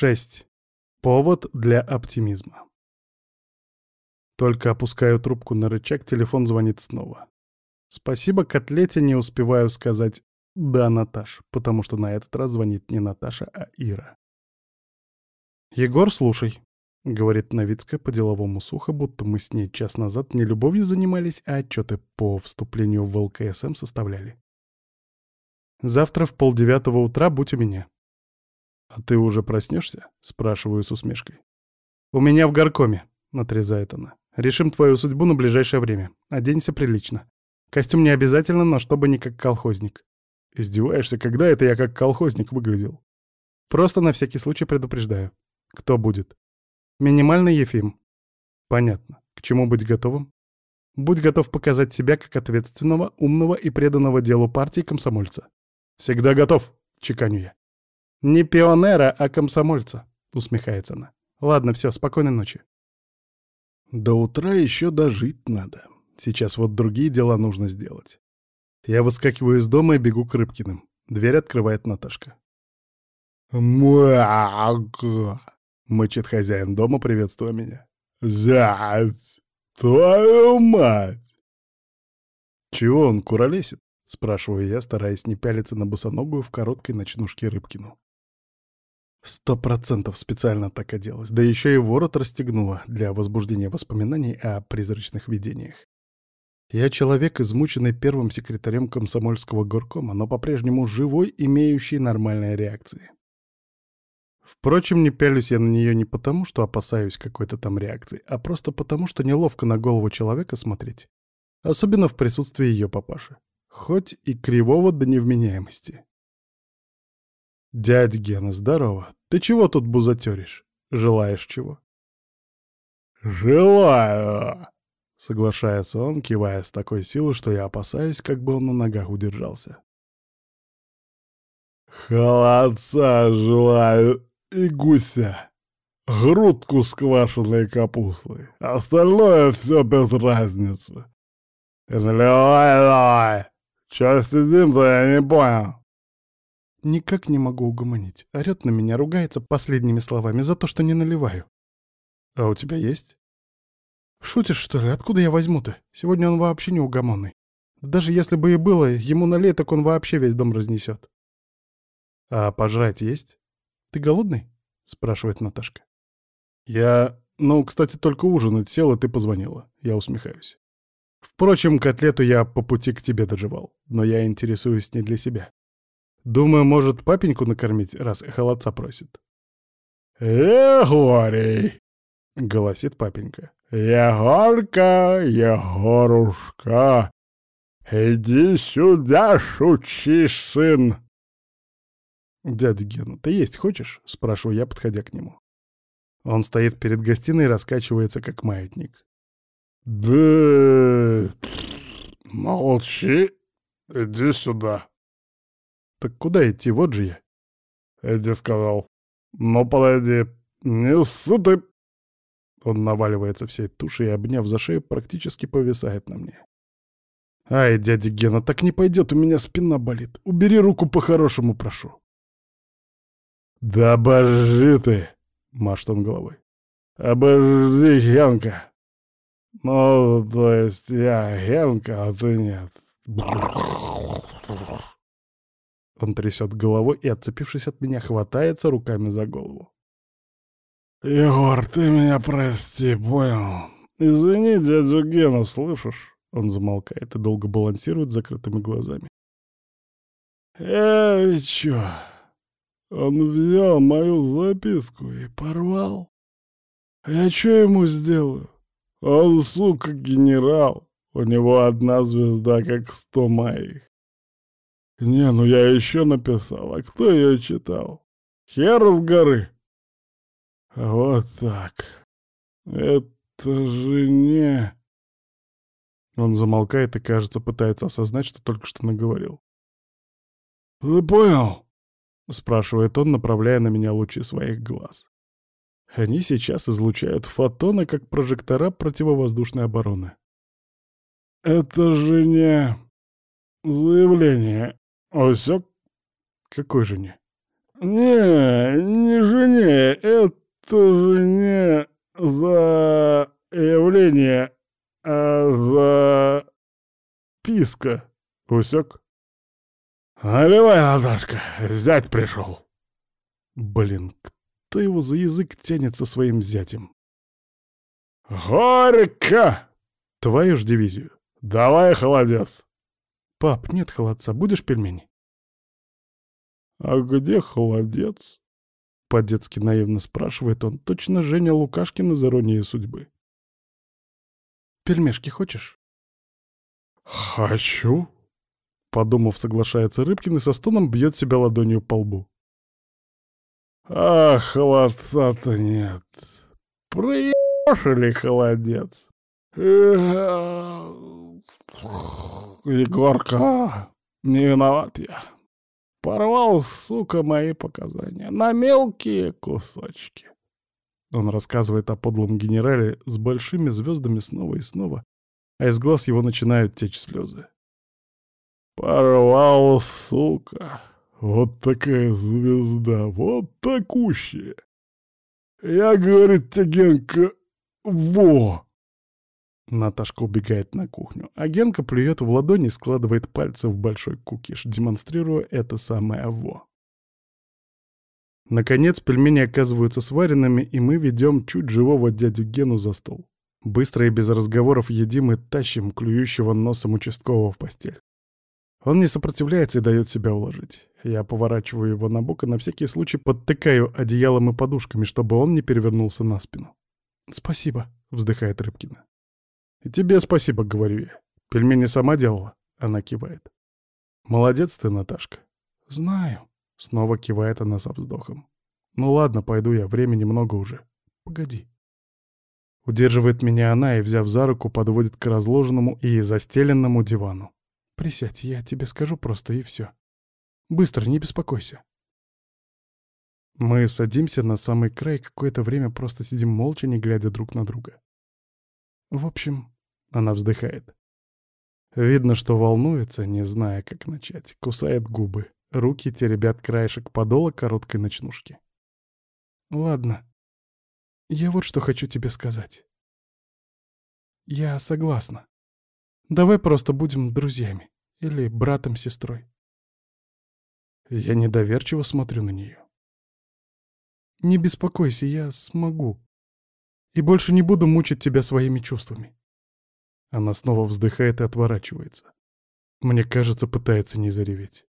6. Повод для оптимизма. Только опускаю трубку на рычаг, телефон звонит снова. Спасибо котлете не успеваю сказать «да, Наташ», потому что на этот раз звонит не Наташа, а Ира. «Егор, слушай», — говорит Новицкая по-деловому сухо, будто мы с ней час назад не любовью занимались, а отчеты по вступлению в ЛКСМ составляли. «Завтра в полдевятого утра будь у меня. «А ты уже проснешься?» — спрашиваю с усмешкой. «У меня в горкоме», — отрезает она. «Решим твою судьбу на ближайшее время. Оденься прилично. Костюм не обязательно, но чтобы не как колхозник». «Издеваешься, когда это я как колхозник выглядел?» «Просто на всякий случай предупреждаю. Кто будет?» «Минимальный Ефим». «Понятно. К чему быть готовым?» «Будь готов показать себя как ответственного, умного и преданного делу партии комсомольца». «Всегда готов», — чеканю я. «Не пионера, а комсомольца», — усмехается она. «Ладно, все, спокойной ночи». До утра еще дожить надо. Сейчас вот другие дела нужно сделать. Я выскакиваю из дома и бегу к Рыбкиным. Дверь открывает Наташка. «Муага!» — мычит хозяин дома, приветствуя меня. «Зять! Твою мать!» «Чего он куролесит?» — спрашиваю я, стараясь не пялиться на босоногую в короткой ночнушке Рыбкину. Сто процентов специально так оделась, да еще и ворот расстегнула для возбуждения воспоминаний о призрачных видениях. Я человек, измученный первым секретарем комсомольского горкома, но по-прежнему живой, имеющий нормальные реакции. Впрочем, не пялюсь я на нее не потому, что опасаюсь какой-то там реакции, а просто потому, что неловко на голову человека смотреть. Особенно в присутствии ее папаши. Хоть и кривого до невменяемости. «Дядь Гена, здорово. Ты чего тут бузатеришь? Желаешь чего?» «Желаю!» — соглашается он, кивая с такой силой, что я опасаюсь, как бы он на ногах удержался. «Холодца желаю и гуся, грудку с квашеной капустой, остальное все без разницы. Наливай, давай! Чё сидим-то, я не понял?» Никак не могу угомонить. Орёт на меня, ругается последними словами за то, что не наливаю. А у тебя есть? Шутишь, что ли? Откуда я возьму-то? Сегодня он вообще не угомонный. Даже если бы и было, ему налей, так он вообще весь дом разнесет. А пожрать есть? Ты голодный? Спрашивает Наташка. Я... Ну, кстати, только ужинать сел, и ты позвонила. Я усмехаюсь. Впрочем, котлету я по пути к тебе доживал, но я интересуюсь не для себя. Думаю, может, папеньку накормить, раз холодца просит. «Егорий!» — голосит папенька. «Егорка, Егорушка, иди сюда, шучи, сын!» «Дядя Гена, ты есть хочешь?» — спрашиваю я, подходя к нему. Он стоит перед гостиной и раскачивается, как маятник. «Да... молчи, иди сюда!» «Так куда идти? Вот же я». Эдди сказал. «Ну, подойди, не суты!» Он наваливается всей тушей обняв за шею, практически повисает на мне. «Ай, дядя Гена, так не пойдет, у меня спина болит. Убери руку по-хорошему, прошу». «Да обожди ты!» — машет он головой. «Обожди, Генка!» «Ну, то есть я Генка, а ты нет». Он трясет головой и, отцепившись от меня, хватается руками за голову. «Егор, ты меня прости, понял? Извини дядю Гену, слышишь?» Он замолкает и долго балансирует закрытыми глазами. «Эй, чё? Он взял мою записку и порвал. Я чё ему сделаю? Он, сука, генерал. У него одна звезда, как сто моих. «Не, ну я еще написал. А кто ее читал? Хер с горы!» «Вот так. Это же не...» Он замолкает и, кажется, пытается осознать, что только что наговорил. «Ты понял?» — спрашивает он, направляя на меня лучи своих глаз. Они сейчас излучают фотоны, как прожектора противовоздушной обороны. «Это же не заявление Осёк? Какой жене? Не, не жене, это же не заявление, а за писка. Усек? Наливай, Наташка, зять пришел. Блин, кто его за язык тянет со своим зятем? Горько! Твою ж дивизию. Давай холодец. Пап, нет холодца, будешь пельмени? А где холодец? По-детски наивно спрашивает он, точно Женя Лукашкин из «Иронии судьбы». «Пельмешки хочешь?» «Хочу», — подумав, соглашается Рыбкин и со стоном бьет себя ладонью по лбу. «А, холодца-то нет. Проебешь или холодец?» Егорка, не виноват я. Порвал, сука, мои показания на мелкие кусочки. Он рассказывает о подлом генерале с большими звездами снова и снова, а из глаз его начинают течь слезы. Порвал, сука. Вот такая звезда, вот такущая. Я, говорит Тягенко, во! Наташка убегает на кухню, а Генка плюет в ладони и складывает пальцы в большой кукиш, демонстрируя это самое «во». Наконец пельмени оказываются сваренными, и мы ведем чуть живого дядю Гену за стол. Быстро и без разговоров едим и тащим клюющего носом участкового в постель. Он не сопротивляется и дает себя уложить. Я поворачиваю его на бок и на всякий случай подтыкаю одеялом и подушками, чтобы он не перевернулся на спину. «Спасибо», — вздыхает Рыбкина. «И тебе спасибо», — говорю я. «Пельмени сама делала?» — она кивает. «Молодец ты, Наташка». «Знаю», — снова кивает она со вздохом. «Ну ладно, пойду я, времени много уже. Погоди». Удерживает меня она и, взяв за руку, подводит к разложенному и застеленному дивану. «Присядь, я тебе скажу просто, и все. Быстро, не беспокойся». Мы садимся на самый край, какое-то время просто сидим молча, не глядя друг на друга. В общем, она вздыхает. Видно, что волнуется, не зная, как начать. Кусает губы. Руки теребят краешек подола короткой ночнушки. Ладно. Я вот что хочу тебе сказать. Я согласна. Давай просто будем друзьями. Или братом-сестрой. Я недоверчиво смотрю на нее. Не беспокойся, я смогу и больше не буду мучить тебя своими чувствами». Она снова вздыхает и отворачивается. Мне кажется, пытается не зареветь.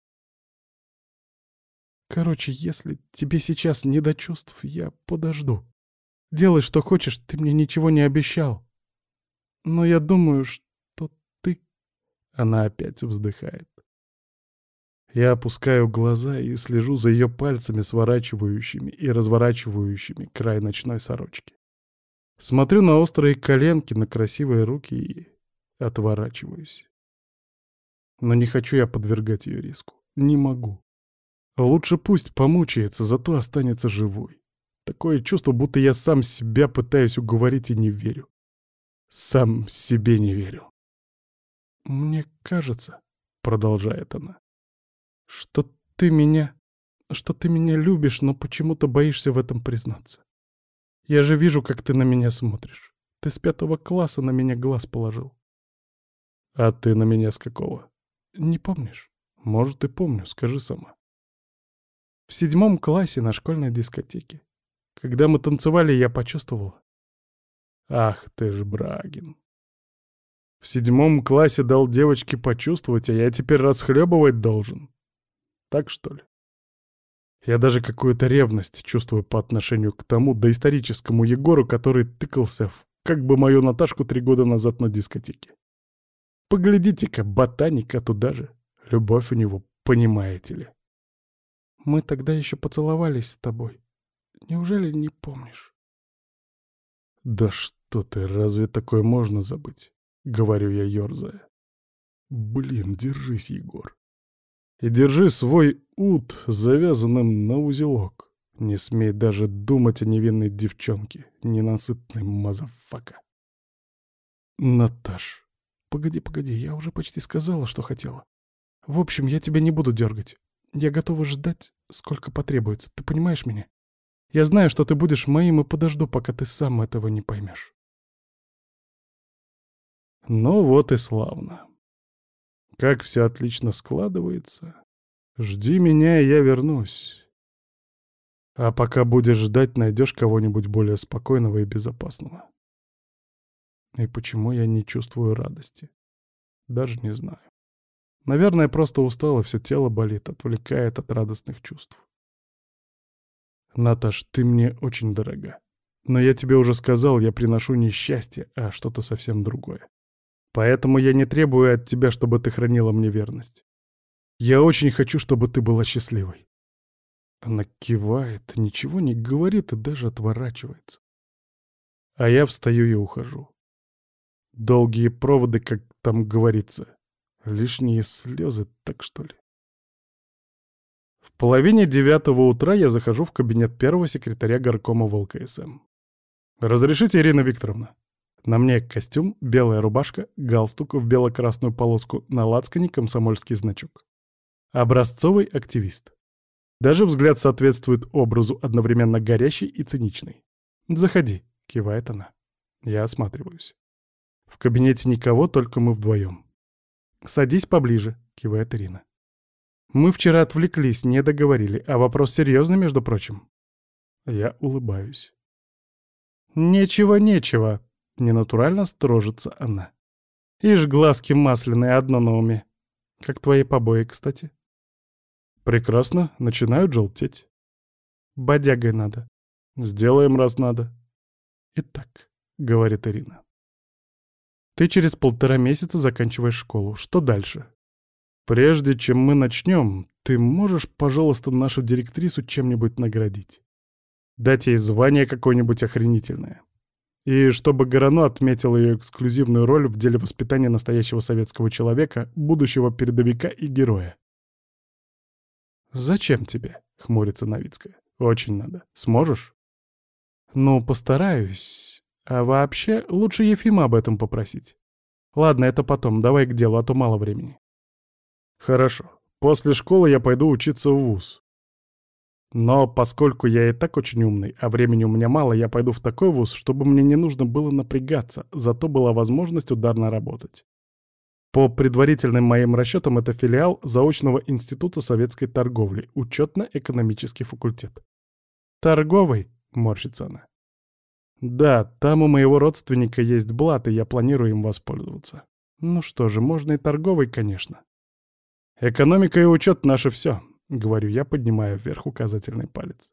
Короче, если тебе сейчас не до чувств, я подожду. Делай, что хочешь, ты мне ничего не обещал. Но я думаю, что ты... Она опять вздыхает. Я опускаю глаза и слежу за ее пальцами, сворачивающими и разворачивающими край ночной сорочки. Смотрю на острые коленки, на красивые руки и отворачиваюсь. Но не хочу я подвергать ее риску. Не могу. Лучше пусть помучается, зато останется живой. Такое чувство, будто я сам себя пытаюсь уговорить и не верю. Сам себе не верю. «Мне кажется», — продолжает она, — «что ты меня... что ты меня любишь, но почему-то боишься в этом признаться. Я же вижу, как ты на меня смотришь. Ты с пятого класса на меня глаз положил. А ты на меня с какого? Не помнишь? Может, и помню, скажи сама. В седьмом классе на школьной дискотеке. Когда мы танцевали, я почувствовала. Ах ты ж, Брагин. В седьмом классе дал девочке почувствовать, а я теперь расхлебывать должен. Так что ли? Я даже какую-то ревность чувствую по отношению к тому доисторическому Егору, который тыкался в как бы мою Наташку три года назад на дискотеке. Поглядите-ка, ботаника туда же. Любовь у него, понимаете ли. Мы тогда еще поцеловались с тобой. Неужели не помнишь? Да что ты, разве такое можно забыть? Говорю я, ерзая. Блин, держись, Егор. И держи свой уд завязанным на узелок. Не смей даже думать о невинной девчонке, ненасытный мазафака. Наташ, погоди, погоди, я уже почти сказала, что хотела. В общем, я тебя не буду дергать. Я готова ждать, сколько потребуется. Ты понимаешь меня? Я знаю, что ты будешь моим и подожду, пока ты сам этого не поймешь. Ну вот и славно. Как все отлично складывается. Жди меня, и я вернусь. А пока будешь ждать, найдешь кого-нибудь более спокойного и безопасного. И почему я не чувствую радости? Даже не знаю. Наверное, просто устал, и все тело болит, отвлекает от радостных чувств. Наташ, ты мне очень дорога. Но я тебе уже сказал, я приношу не счастье, а что-то совсем другое. Поэтому я не требую от тебя, чтобы ты хранила мне верность. Я очень хочу, чтобы ты была счастливой. Она кивает, ничего не говорит и даже отворачивается. А я встаю и ухожу. Долгие проводы, как там говорится. Лишние слезы, так что ли? В половине девятого утра я захожу в кабинет первого секретаря горкома ВЛКСМ. «Разрешите, Ирина Викторовна?» На мне костюм, белая рубашка, галстук в бело-красную полоску, на лацкане комсомольский значок. Образцовый активист. Даже взгляд соответствует образу, одновременно горящий и циничный. «Заходи», — кивает она. Я осматриваюсь. В кабинете никого, только мы вдвоем. «Садись поближе», — кивает Ирина. «Мы вчера отвлеклись, не договорили, а вопрос серьезный, между прочим». Я улыбаюсь. «Нечего, нечего», — ненатурально строжится она. «Ишь, глазки масляные, одно на уме. Как твои побои, кстати?» «Прекрасно, начинают желтеть». «Бодягой надо». «Сделаем, раз надо». «Итак», — говорит Ирина. Ты через полтора месяца заканчиваешь школу. Что дальше? Прежде чем мы начнем, ты можешь, пожалуйста, нашу директрису чем-нибудь наградить? Дать ей звание какое-нибудь охренительное. И чтобы Горано отметил ее эксклюзивную роль в деле воспитания настоящего советского человека, будущего передовика и героя. «Зачем тебе?» — хмурится Новицкая. «Очень надо. Сможешь?» «Ну, постараюсь. А вообще, лучше Ефима об этом попросить. Ладно, это потом, давай к делу, а то мало времени. Хорошо. После школы я пойду учиться в ВУЗ. Но поскольку я и так очень умный, а времени у меня мало, я пойду в такой вуз, чтобы мне не нужно было напрягаться, зато была возможность ударно работать. По предварительным моим расчетам, это филиал заочного института советской торговли, учетно-экономический факультет. «Торговый?» — морщится она. Да, там у моего родственника есть блат, и я планирую им воспользоваться. Ну что же, можно и торговый, конечно. Экономика и учет — наше все, — говорю я, поднимая вверх указательный палец.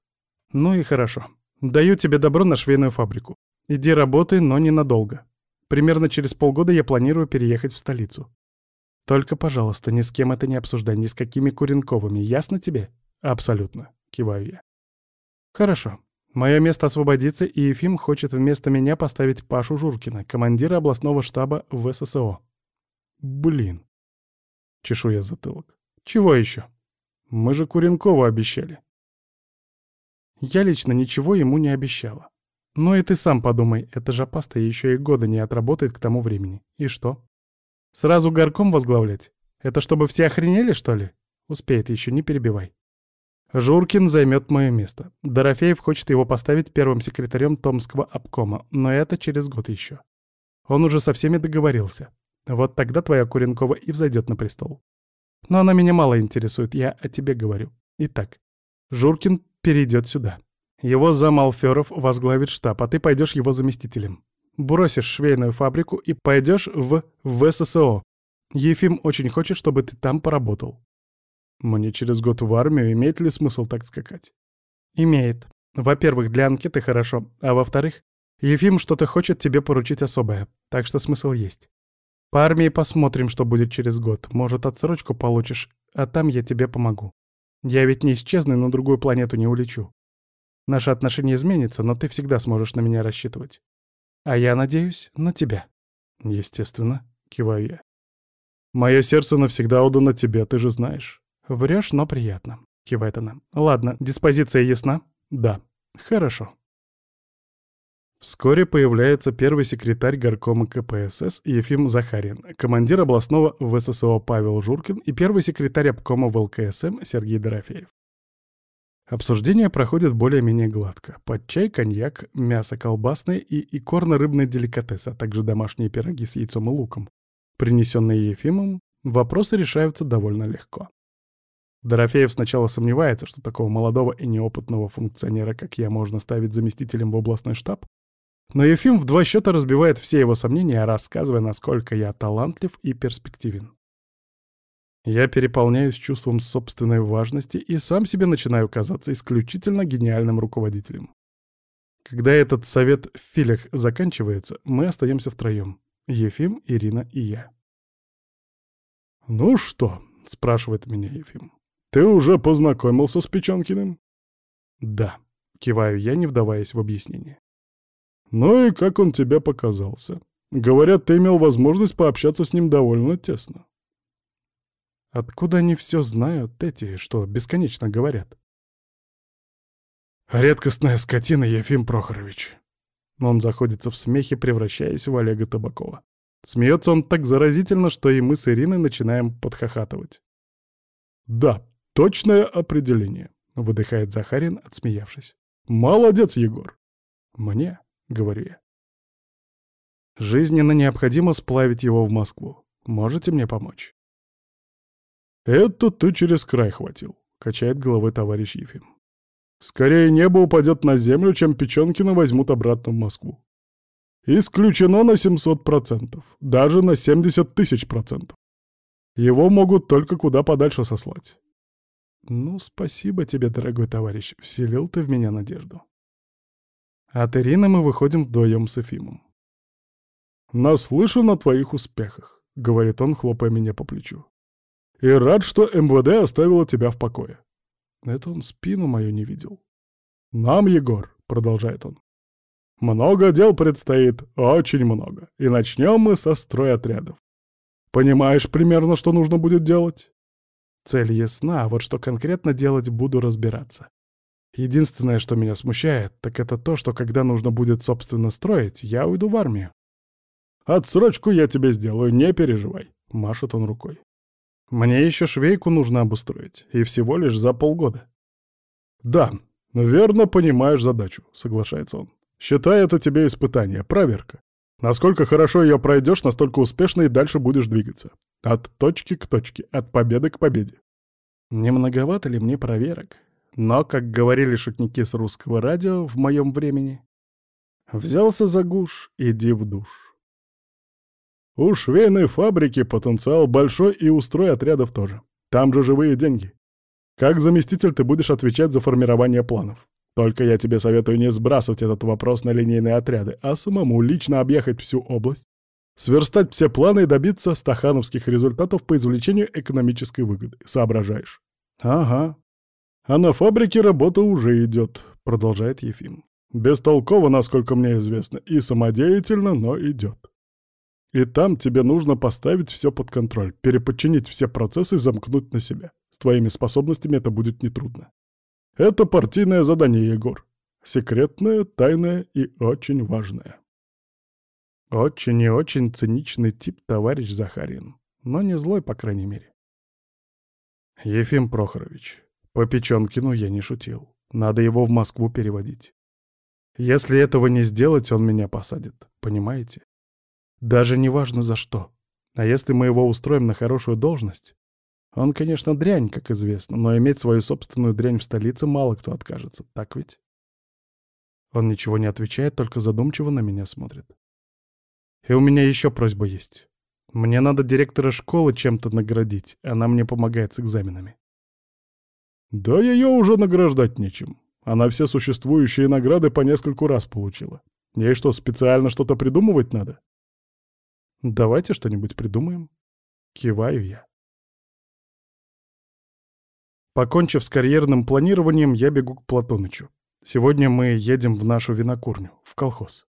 Ну и хорошо. Даю тебе добро на швейную фабрику. Иди работай, но ненадолго. Примерно через полгода я планирую переехать в столицу. Только, пожалуйста, ни с кем это не обсуждай, ни с какими Куренковыми, ясно тебе? Абсолютно, киваю я. Хорошо. Мое место освободится, и Ефим хочет вместо меня поставить Пашу Журкина, командира областного штаба в ССО. Блин. Чешу я затылок. Чего еще? Мы же Куренкову обещали. Я лично ничего ему не обещала. Но и ты сам подумай, эта же паста еще и года не отработает к тому времени. И что? Сразу горком возглавлять? Это чтобы все охренели, что ли? Успеет еще, не перебивай. Журкин займет мое место. Дорофеев хочет его поставить первым секретарем Томского обкома, но это через год еще. Он уже со всеми договорился. Вот тогда твоя Куренкова и взойдет на престол. Но она меня мало интересует, я о тебе говорю. Итак, Журкин перейдет сюда. Его зам Алферов возглавит штаб, а ты пойдешь его заместителем. Бросишь швейную фабрику и пойдешь в, в ССО. Ефим очень хочет, чтобы ты там поработал. Мне через год в армию имеет ли смысл так скакать? Имеет. Во-первых, для анкеты хорошо, а во-вторых, Ефим что-то хочет тебе поручить особое, так что смысл есть. По армии посмотрим, что будет через год. Может, отсрочку получишь, а там я тебе помогу. Я ведь не исчезну и на другую планету не улечу. Наши отношения изменятся, но ты всегда сможешь на меня рассчитывать. А я надеюсь на тебя. Естественно, киваю я. Мое сердце навсегда отдано тебе, ты же знаешь. «Врешь, но приятно», — кивает она. «Ладно, диспозиция ясна?» «Да». «Хорошо». Вскоре появляется первый секретарь горкома КПСС Ефим Захарин, командир областного ВССО Павел Журкин и первый секретарь обкома в ЛКСМ Сергей Дорофеев. Обсуждение проходит более-менее гладко. Под чай, коньяк, мясо колбасное и икорно-рыбный деликатес, а также домашние пироги с яйцом и луком. Принесенные Ефимом, вопросы решаются довольно легко. Дорофеев сначала сомневается, что такого молодого и неопытного функционера, как я, можно ставить заместителем в областной штаб, но Ефим в два счета разбивает все его сомнения, рассказывая, насколько я талантлив и перспективен. Я переполняюсь чувством собственной важности и сам себе начинаю казаться исключительно гениальным руководителем. Когда этот совет в филях заканчивается, мы остаемся втроем. Ефим, Ирина и я. «Ну что?» — спрашивает меня Ефим. «Ты уже познакомился с Печенкиным?» «Да», — киваю я, не вдаваясь в объяснение. Ну и как он тебе показался? Говорят, ты имел возможность пообщаться с ним довольно тесно. Откуда они все знают, эти, что бесконечно говорят? Редкостная скотина Ефим Прохорович. Он заходится в смехе, превращаясь в Олега Табакова. Смеется он так заразительно, что и мы с Ириной начинаем подхохатывать. «Да, точное определение», — выдыхает Захарин, отсмеявшись. «Молодец, Егор!» «Мне?» — говорю я. Жизненно необходимо сплавить его в Москву. Можете мне помочь? «Это ты через край хватил», — качает головой товарищ Ефим. «Скорее небо упадет на землю, чем Печенкина возьмут обратно в Москву. Исключено на 700%, даже на 70 тысяч процентов. Его могут только куда подальше сослать». «Ну, спасибо тебе, дорогой товарищ, вселил ты в меня надежду». От Ирины мы выходим вдвоем с Эфимом. «Наслышан о твоих успехах», — говорит он, хлопая меня по плечу. «И рад, что МВД оставило тебя в покое». Это он спину мою не видел. «Нам, Егор», — продолжает он, — «много дел предстоит, очень много, и начнем мы со стройотрядов. Понимаешь примерно, что нужно будет делать?» Цель ясна, а вот что конкретно делать, буду разбираться. Единственное, что меня смущает, так это то, что когда нужно будет собственно строить, я уйду в армию. «Отсрочку я тебе сделаю, не переживай», — машет он рукой. «Мне еще швейку нужно обустроить, и всего лишь за полгода». «Да, верно понимаешь задачу», — соглашается он. «Считай это тебе испытание, проверка. Насколько хорошо ее пройдешь, настолько успешно и дальше будешь двигаться. От точки к точке, от победы к победе». «Не многовато ли мне проверок?» Но, как говорили шутники с русского радио в моем времени, взялся за гуш, иди в душ. У швейной фабрики потенциал большой и устрой отрядов тоже. Там же живые деньги. Как заместитель ты будешь отвечать за формирование планов. Только я тебе советую не сбрасывать этот вопрос на линейные отряды, а самому лично объехать всю область, сверстать все планы и добиться стахановских результатов по извлечению экономической выгоды. Соображаешь? Ага, а на фабрике работа уже идет, продолжает Ефим. Бестолково, насколько мне известно, и самодеятельно, но идет. И там тебе нужно поставить все под контроль, переподчинить все процессы и замкнуть на себя. С твоими способностями это будет нетрудно. Это партийное задание, Егор. Секретное, тайное и очень важное. Очень и очень циничный тип товарищ Захарин, но не злой, по крайней мере. Ефим Прохорович, по Печенкину я не шутил. Надо его в Москву переводить. Если этого не сделать, он меня посадит. Понимаете? Даже не важно за что. А если мы его устроим на хорошую должность? Он, конечно, дрянь, как известно, но иметь свою собственную дрянь в столице мало кто откажется, так ведь? Он ничего не отвечает, только задумчиво на меня смотрит. И у меня еще просьба есть. Мне надо директора школы чем-то наградить, она мне помогает с экзаменами. Да ее уже награждать нечем. Она все существующие награды по нескольку раз получила. Ей что, специально что-то придумывать надо? Давайте что-нибудь придумаем. Киваю я. Покончив с карьерным планированием, я бегу к Платонычу. Сегодня мы едем в нашу винокурню, в колхоз.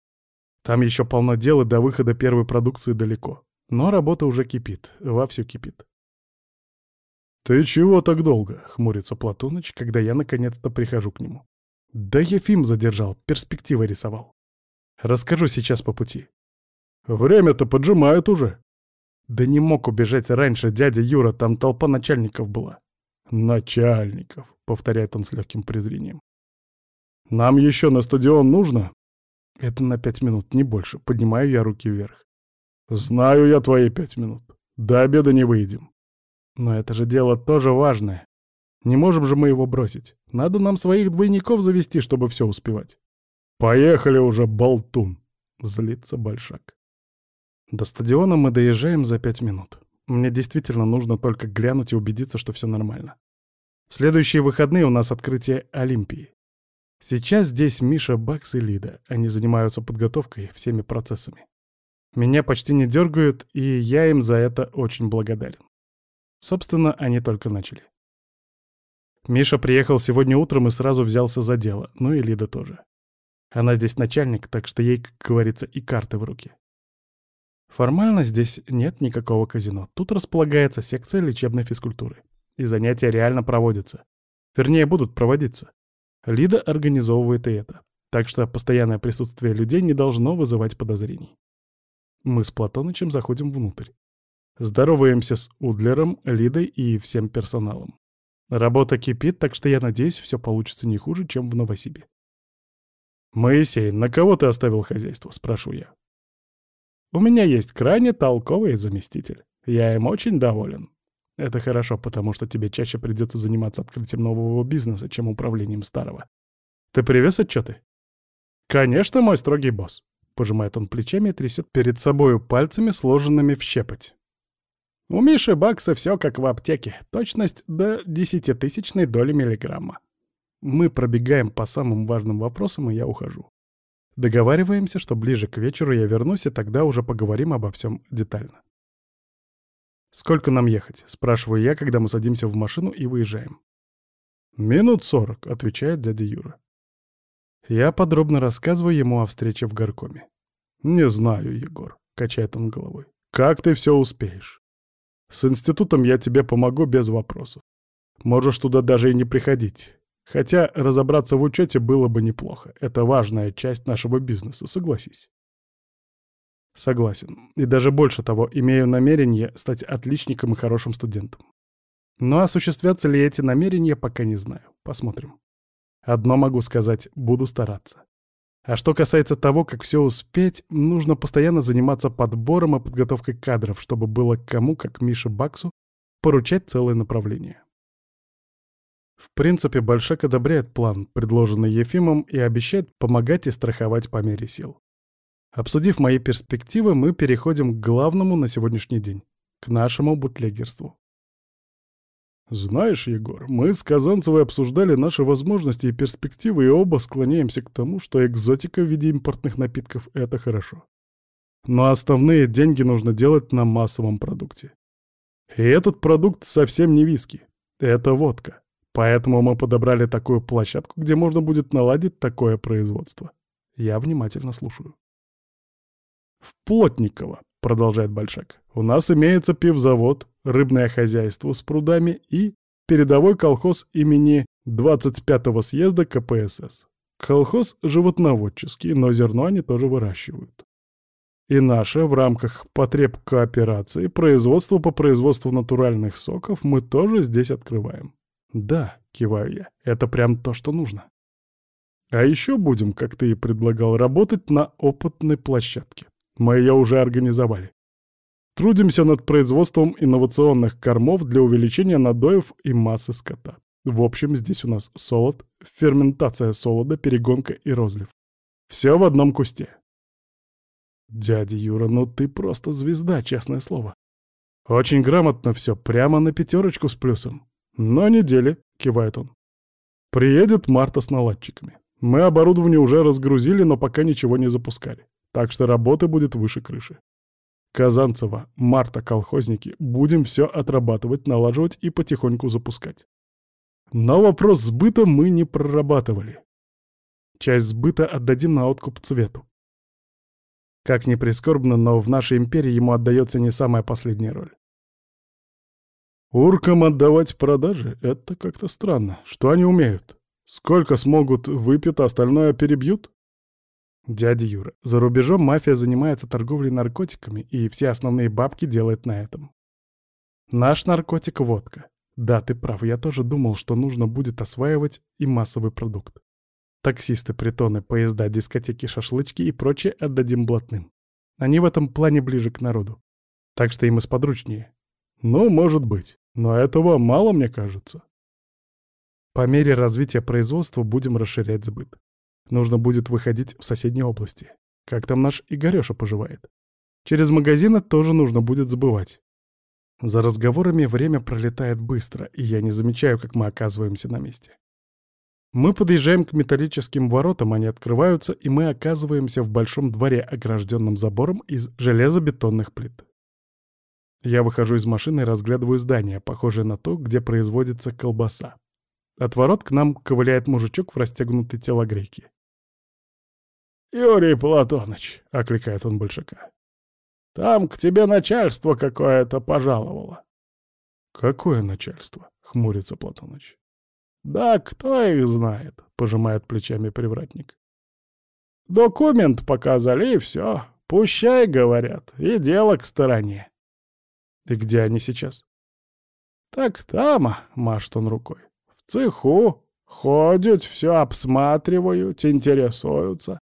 Там еще полно дел, и до выхода первой продукции далеко. Но работа уже кипит, вовсю кипит. «Ты чего так долго?» — хмурится Платоныч, когда я наконец-то прихожу к нему. «Да Ефим задержал, перспективы рисовал». Расскажу сейчас по пути. Время-то поджимает уже. Да не мог убежать раньше дядя Юра, там толпа начальников была. Начальников, повторяет он с легким презрением. Нам еще на стадион нужно? Это на пять минут, не больше. Поднимаю я руки вверх. Знаю я твои пять минут. До обеда не выйдем. Но это же дело тоже важное. Не можем же мы его бросить. Надо нам своих двойников завести, чтобы все успевать. Поехали уже, болтун! Злится Большак. До стадиона мы доезжаем за пять минут. Мне действительно нужно только глянуть и убедиться, что все нормально. В следующие выходные у нас открытие Олимпии. Сейчас здесь Миша, Бакс и Лида. Они занимаются подготовкой, всеми процессами. Меня почти не дергают, и я им за это очень благодарен. Собственно, они только начали. Миша приехал сегодня утром и сразу взялся за дело, ну и Лида тоже. Она здесь начальник, так что ей, как говорится, и карты в руки. Формально здесь нет никакого казино. Тут располагается секция лечебной физкультуры. И занятия реально проводятся. Вернее, будут проводиться. Лида организовывает и это. Так что постоянное присутствие людей не должно вызывать подозрений. Мы с Платонычем заходим внутрь. Здороваемся с Удлером, Лидой и всем персоналом. Работа кипит, так что я надеюсь, все получится не хуже, чем в Новосибе. «Моисей, на кого ты оставил хозяйство?» — спрашиваю я. У меня есть крайне толковый заместитель. Я им очень доволен. Это хорошо, потому что тебе чаще придется заниматься открытием нового бизнеса, чем управлением старого. Ты привез отчеты? Конечно, мой строгий босс. Пожимает он плечами и трясет перед собою пальцами, сложенными в щепоть. У Миши Бакса все как в аптеке, точность до десятитысячной доли миллиграмма. Мы пробегаем по самым важным вопросам, и я ухожу. Договариваемся, что ближе к вечеру я вернусь, и тогда уже поговорим обо всем детально. «Сколько нам ехать?» — спрашиваю я, когда мы садимся в машину и выезжаем. «Минут сорок», — отвечает дядя Юра. Я подробно рассказываю ему о встрече в горкоме. «Не знаю, Егор», — качает он головой. «Как ты все успеешь? С институтом я тебе помогу без вопросов. Можешь туда даже и не приходить. Хотя разобраться в учете было бы неплохо. Это важная часть нашего бизнеса, согласись. Согласен. И даже больше того, имею намерение стать отличником и хорошим студентом. Но осуществятся ли эти намерения, пока не знаю. Посмотрим. Одно могу сказать — буду стараться. А что касается того, как все успеть, нужно постоянно заниматься подбором и подготовкой кадров, чтобы было кому, как Мише Баксу, поручать целое направление. В принципе, Большак одобряет план, предложенный Ефимом, и обещает помогать и страховать по мере сил. Обсудив мои перспективы, мы переходим к главному на сегодняшний день — к нашему бутлегерству. «Знаешь, Егор, мы с Казанцевой обсуждали наши возможности и перспективы, и оба склоняемся к тому, что экзотика в виде импортных напитков — это хорошо. Но основные деньги нужно делать на массовом продукте. И этот продукт совсем не виски. Это водка. Поэтому мы подобрали такую площадку, где можно будет наладить такое производство. Я внимательно слушаю. В Плотниково, продолжает Большак, у нас имеется пивзавод, рыбное хозяйство с прудами и передовой колхоз имени 25-го съезда КПСС. Колхоз животноводческий, но зерно они тоже выращивают. И наше в рамках потреб кооперации производство по производству натуральных соков мы тоже здесь открываем. «Да», — киваю я, — «это прям то, что нужно». «А еще будем, как ты и предлагал, работать на опытной площадке. Мы ее уже организовали. Трудимся над производством инновационных кормов для увеличения надоев и массы скота. В общем, здесь у нас солод, ферментация солода, перегонка и розлив. Все в одном кусте. Дядя Юра, ну ты просто звезда, честное слово. Очень грамотно все, прямо на пятерочку с плюсом. «На неделе», — кивает он. «Приедет Марта с наладчиками. Мы оборудование уже разгрузили, но пока ничего не запускали. Так что работы будет выше крыши. Казанцева, Марта, колхозники, будем все отрабатывать, налаживать и потихоньку запускать. Но вопрос сбыта мы не прорабатывали. Часть сбыта отдадим на откуп цвету. Как ни прискорбно, но в нашей империи ему отдается не самая последняя роль. Уркам отдавать продажи — это как-то странно. Что они умеют? Сколько смогут, выпьют, а остальное перебьют? Дядя Юра, за рубежом мафия занимается торговлей наркотиками, и все основные бабки делает на этом. Наш наркотик — водка. Да, ты прав, я тоже думал, что нужно будет осваивать и массовый продукт. Таксисты, притоны, поезда, дискотеки, шашлычки и прочее отдадим блатным. Они в этом плане ближе к народу. Так что им и сподручнее. Ну, может быть. Но этого мало, мне кажется. По мере развития производства будем расширять сбыт. Нужно будет выходить в соседние области. Как там наш Игорёша поживает? Через магазины тоже нужно будет забывать. За разговорами время пролетает быстро, и я не замечаю, как мы оказываемся на месте. Мы подъезжаем к металлическим воротам, они открываются, и мы оказываемся в большом дворе, огражденном забором из железобетонных плит. Я выхожу из машины и разглядываю здание, похожее на то, где производится колбаса. От ворот к нам ковыляет мужичок в расстегнутой телогрейке. «Юрий Платоныч», — окликает он большака, — «там к тебе начальство какое-то пожаловало». «Какое начальство?» — хмурится Платоныч. «Да кто их знает», — пожимает плечами привратник. «Документ показали, и все. Пущай, говорят, и дело к стороне». «И где они сейчас?» «Так там», — машет он рукой, — «в цеху. Ходят, все обсматривают, интересуются.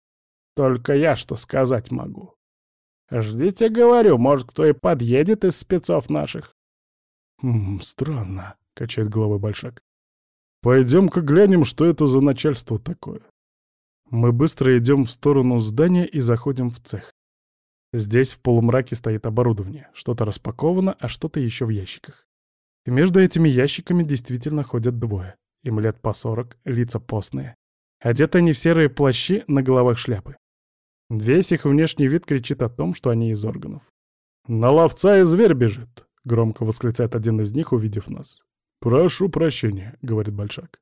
Только я что сказать могу. Ждите, говорю, может, кто и подъедет из спецов наших». «М странно», — качает головой Большак. Пойдем-ка глянем, что это за начальство такое. Мы быстро идем в сторону здания и заходим в цех. Здесь в полумраке стоит оборудование. Что-то распаковано, а что-то еще в ящиках. И между этими ящиками действительно ходят двое. Им лет по сорок, лица постные. Одеты они в серые плащи, на головах шляпы. Весь их внешний вид кричит о том, что они из органов. «На ловца и зверь бежит!» — громко восклицает один из них, увидев нас. «Прошу прощения», — говорит Большак.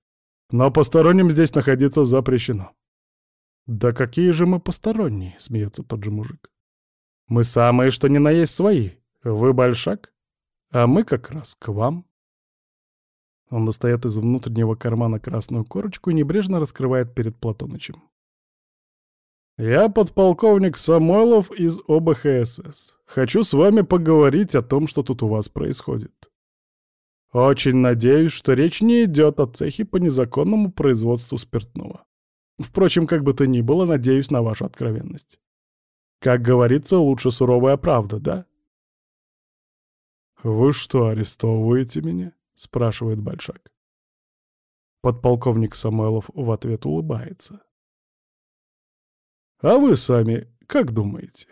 «Но посторонним здесь находиться запрещено». «Да какие же мы посторонние?» — смеется тот же мужик. «Мы самые, что ни на есть свои. Вы Большак, а мы как раз к вам». Он достает из внутреннего кармана красную корочку и небрежно раскрывает перед Платонычем. «Я подполковник Самойлов из ОБХСС. Хочу с вами поговорить о том, что тут у вас происходит. Очень надеюсь, что речь не идет о цехе по незаконному производству спиртного. Впрочем, как бы то ни было, надеюсь на вашу откровенность. Как говорится, лучше суровая правда, да? «Вы что, арестовываете меня?» — спрашивает Большак. Подполковник Самойлов в ответ улыбается. «А вы сами как думаете?»